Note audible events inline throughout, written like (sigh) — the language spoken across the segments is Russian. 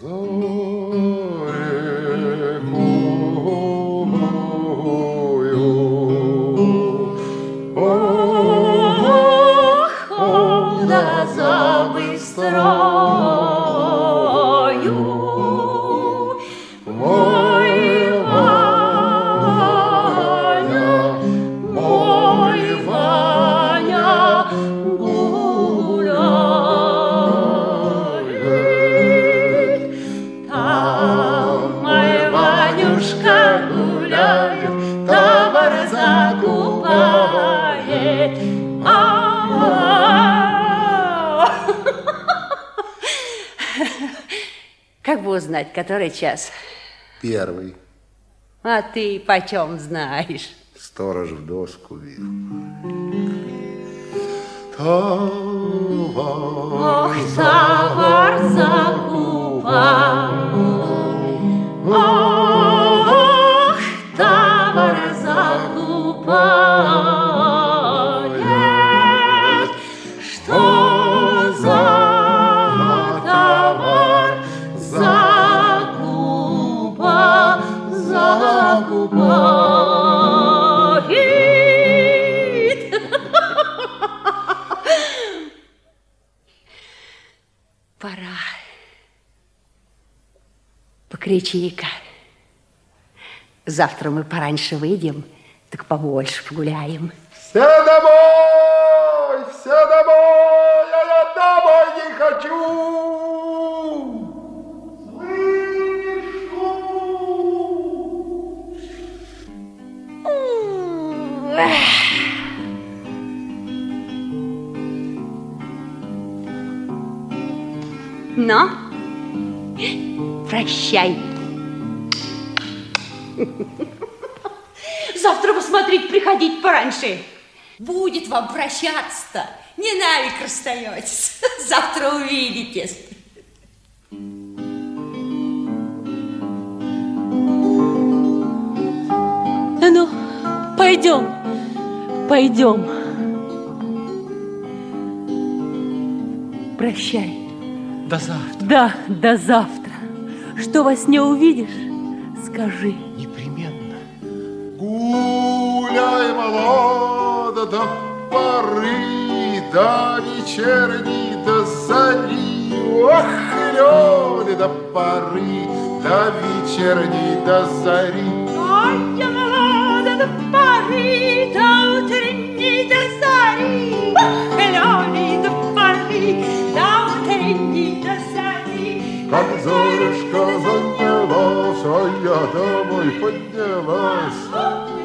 Though. Узнать, который час? Первый. А ты почем знаешь? Сторож в доску. Товар, Ох, товар закупал. Ох, товар закупает. Покричи-ка. Завтра мы пораньше выйдем, так побольше погуляем. Все домой! Все домой! А я домой не хочу! Но прощай. Завтра посмотреть приходить пораньше. Будет вам прощаться-то. Не навек расстаетесь. (laughs) Завтра увидитесь. Ну, пойдем, пойдем. Прощай. До завтра. Да, до завтра. Что во сне увидишь, скажи. Непременно. Молода, до поры, до вечерней, до зари. Ох, лёли, до поры, до вечерней, до зари. Ой, я молода до поры, до утренней, до зари. Ох, Лёли, до поры, до утренней, до зари. Как зорюшка занялась, а я домой поднялась.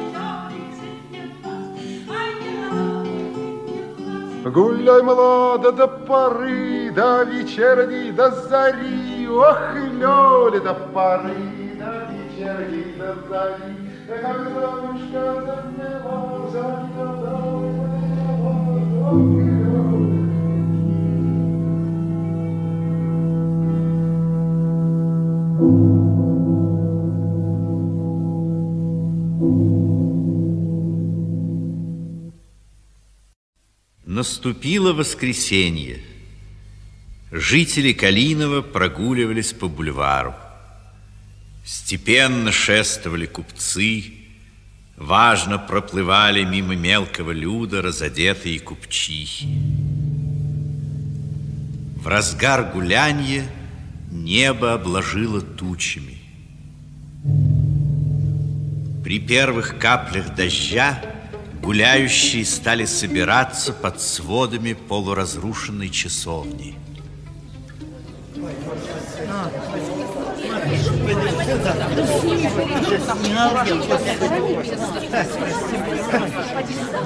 Гуляй, молода, до поры, до вечерней, до зари. Ох, лёли, до поры, до вечерней, до зари. Как зорюшка занялась, а я домой Наступило воскресенье. Жители Калинова прогуливались по бульвару. Степенно шествовали купцы, важно проплывали мимо мелкого люда разодетые купчихи. В разгар гулянья небо обложило тучами. При первых каплях дождя гуляющие стали собираться под сводами полуразрушенной часовни.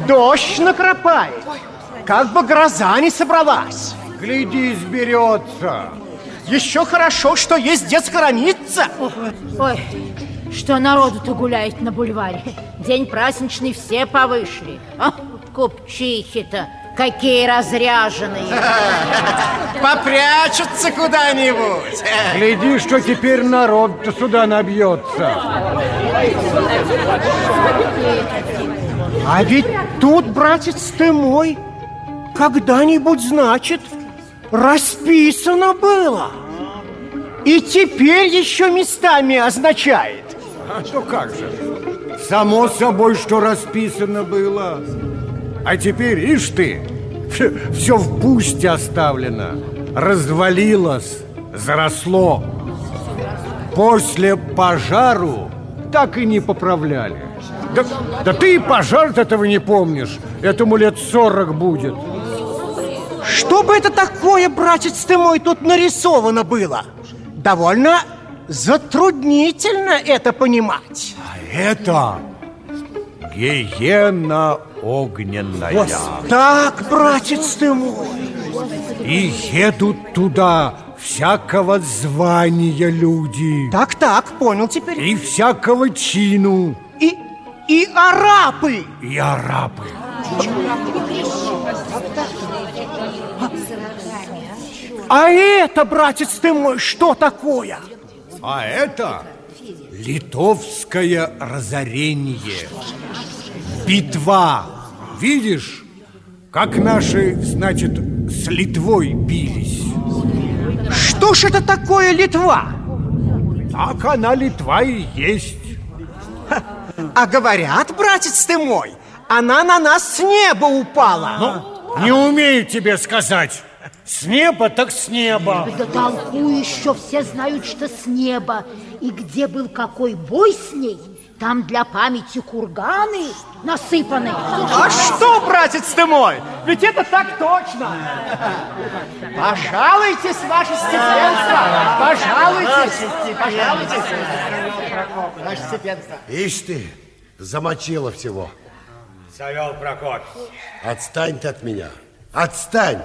Дождь накрапает. Как бы гроза не собралась. Гляди, сберется. Еще хорошо, что есть где схорониться. Ой, что народу-то гуляет на бульваре. День праздничный, все повышли. А, купчихи-то какие разряженные. (laughs) Попрячутся куда-нибудь. Гляди, что теперь народ-то сюда набьется. А ведь тут, братец ты мой, когда-нибудь, значит, расписано было. И теперь еще местами означает. А то как же? Само собой, что расписано было. А теперь, ишь ты, все в пусте оставлено. Развалилось, заросло. После пожару так и не поправляли. Да, да ты и пожар этого не помнишь. Этому лет сорок будет. Что бы это такое, братец ты мой, тут нарисовано было? Довольно затруднительно это понимать. А это гиена огненная. Вот так, братец ты мой. И едут туда всякого звания люди. Так-так, понял теперь. И всякого чину. И, и арапы. И арабы. А это, братец ты мой, что такое? А это литовское разорение. Битва. Видишь, как наши, значит, с Литвой бились? Что ж это такое Литва? Так она Литва и есть. А говорят, братец ты мой, она на нас с неба упала. Ну, не умею тебе сказать. С неба так с неба. Да толку еще все знают, что с неба. И где был какой бой с ней, там для памяти курганы насыпаны. А что, братец ты мой? Ведь это так точно. Пожалуйтесь, ваше степенство. Пожалуйтесь. Пожалуйтесь. Ваше степенство. Ишь ты, замочила всего. Савел Прокопьевич. Отстань ты от меня. Отстань.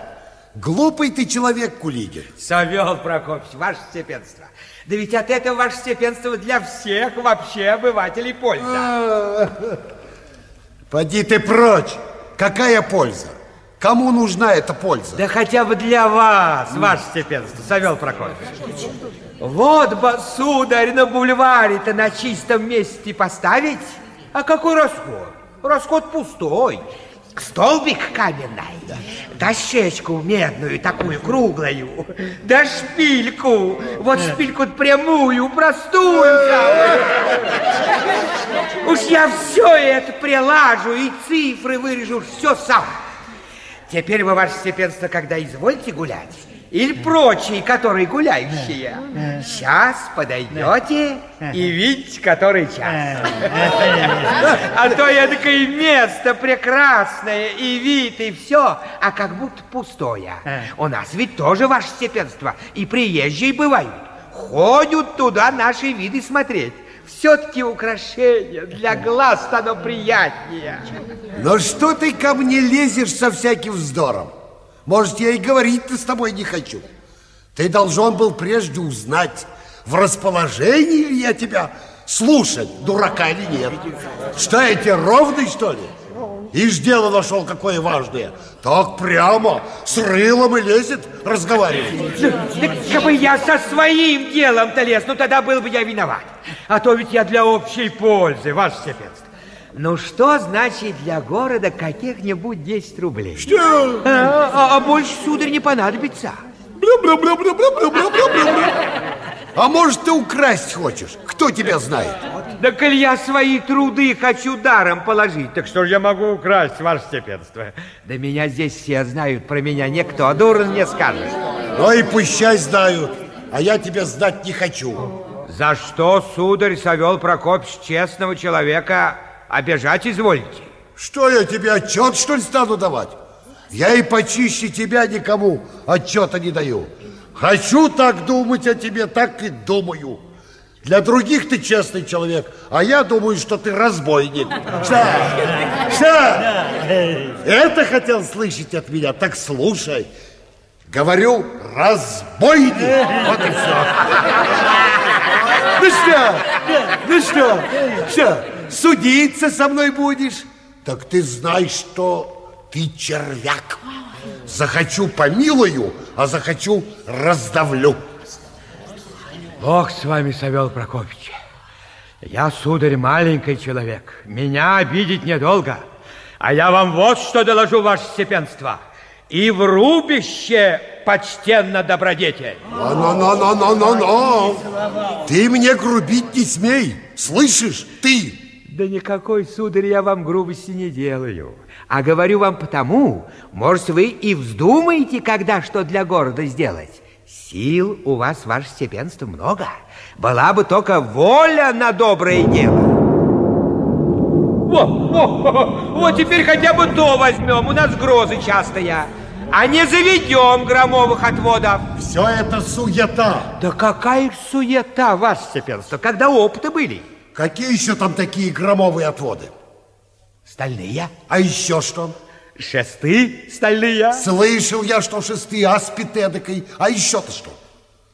Глупый ты человек, Кулигин. Савел Прокопьевич, ваше степенство. Да ведь от этого ваше степенство для всех вообще обывателей польза. Поди ты прочь. Какая польза? Кому нужна эта польза? Да хотя бы для вас, ваше степенство, Савел Прокопьевич. Вот бы, сударь, на бульваре-то на чистом месте поставить. А какой расход? Расход пустой. Столбик каменный, дощечку медную, такую круглую, да шпильку, вот шпильку прямую, простую Уж я все это прилажу и цифры вырежу, все сам. Теперь вы, ваше степенство, когда извольте гулять, или прочие, которые гуляющие, сейчас подойдете и видите, который час. А то эдакое место прекрасное, и вид, и все, а как будто пустое. У нас ведь тоже, ваше степенство, и приезжие бывают. Ходят туда наши виды смотреть. Все-таки украшение для глаз оно приятнее. Но что ты ко мне лезешь со всяким вздором? Может, я и говорить-то с тобой не хочу. Ты должен был прежде узнать, в расположении ли я тебя слушать, дурака или нет. Что я тебе ровный, что ли? Ишь, дело нашел какое важное. Так прямо, с рылом и лезет разговаривать. Так бы я со своим делом-то лез, ну тогда был бы я виноват. А то ведь я для общей пользы, ваше степенство. Ну что значит для города каких-нибудь 10 рублей? Что? А, а, а больше, сударь, не понадобится. А может, ты украсть хочешь? Кто тебя знает? Да коль я свои труды хочу даром положить, так что же я могу украсть, ваше степенство? Да меня здесь все знают, про меня никто, а дурн не скажет. Ну и пущай знают, а я тебя знать не хочу. За что, сударь, Савел Прокопьевич, честного человека обижать изволите? Что я тебе отчет, что ли, стану давать? Я и почище тебя никому отчета не даю. Хочу так думать о тебе, так и думаю. Для других ты честный человек, а я думаю, что ты разбойник. Что? Что? Это хотел слышать от меня? Так слушай. Говорю, разбойник. Вот и все. Ну что? Ну что? Что? Судиться со мной будешь? Так ты знаешь, что ты червяк. Захочу помилую, а захочу раздавлю. Бог с вами, Савел Прокопьевич. Я, сударь, маленький человек. Меня обидеть недолго. А я вам вот что доложу, ваше степенство. И в рубище почтенно добродетель. Но-но-но-но-но-но! Ты мне грубить не смей, слышишь, ты? Да никакой, сударь, я вам грубости не делаю. А говорю вам потому, может, вы и вздумаете, когда что для города сделать. Сил у вас, ваше степенство, много. Была бы только воля на доброе дело. Во, во, во, вот теперь хотя бы то возьмем. У нас грозы частые. А не заведем громовых отводов. Все это суета. Да какая суета, ваше степенство, когда опыты были. Какие еще там такие громовые отводы? Стальные. А еще что? Шесты стальные. Слышал я, что шесты, аспид эдакой. А еще-то что?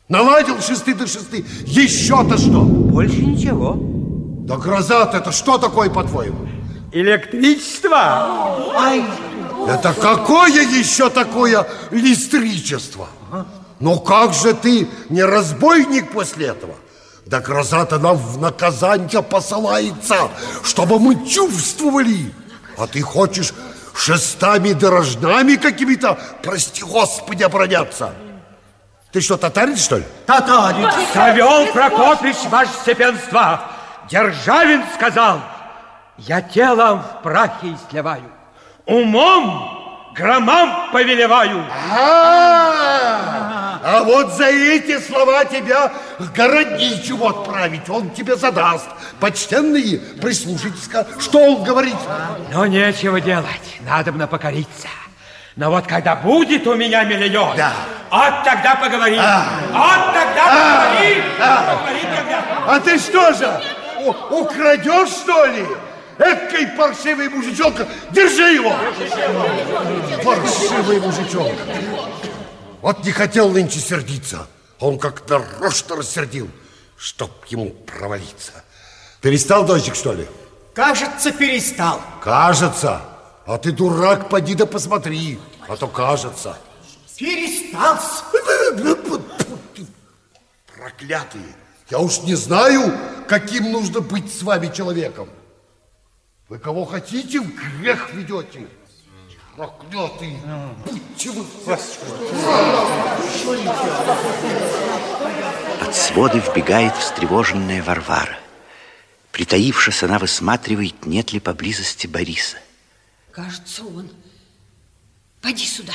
Наладил шесты до шесты. Еще-то что? Больше ничего. Да гроза это что такое, по-твоему? Электричество. Ай. Это какое еще такое листричество? Ну как же ты не разбойник после этого? Да гроза-то нам в наказание посылается, чтобы мы чувствовали. А ты хочешь шестами дорожнами какими-то, прости господи, обороняться. Ты что, татарин, что ли? Татарин. Савел Прокопич, ваше степенство, Державин сказал, я телом в прахе изливаю, умом громам повелеваю. А, а вот за эти слова тебя к городничему отправить, он тебе задаст. Почтенные, прислушайтесь что он говорит. Но нечего делать, надо бы покориться. Но вот когда будет у меня миллион, да. от тогда поговорим. А. От тогда а. поговорим. А. поговорим тогда. а ты что же, украдешь, что ли? Экой паршивый мужичок, держи его! Паршивый мужичок. Вот не хотел нынче сердиться. Он как нарочно рассердил, чтоб ему провалиться. Перестал дождик, что ли? Кажется, перестал. Кажется. А ты, дурак, поди да посмотри, а то кажется. Перестал. Проклятые. Я уж не знаю, каким нужно быть с вами человеком. Вы кого хотите, в грех ведете. Проклятый. Будьте вы... Под своды вбегает встревоженная Варвара. Притаившись, она высматривает, нет ли поблизости Бориса. Кажется, он. Поди сюда.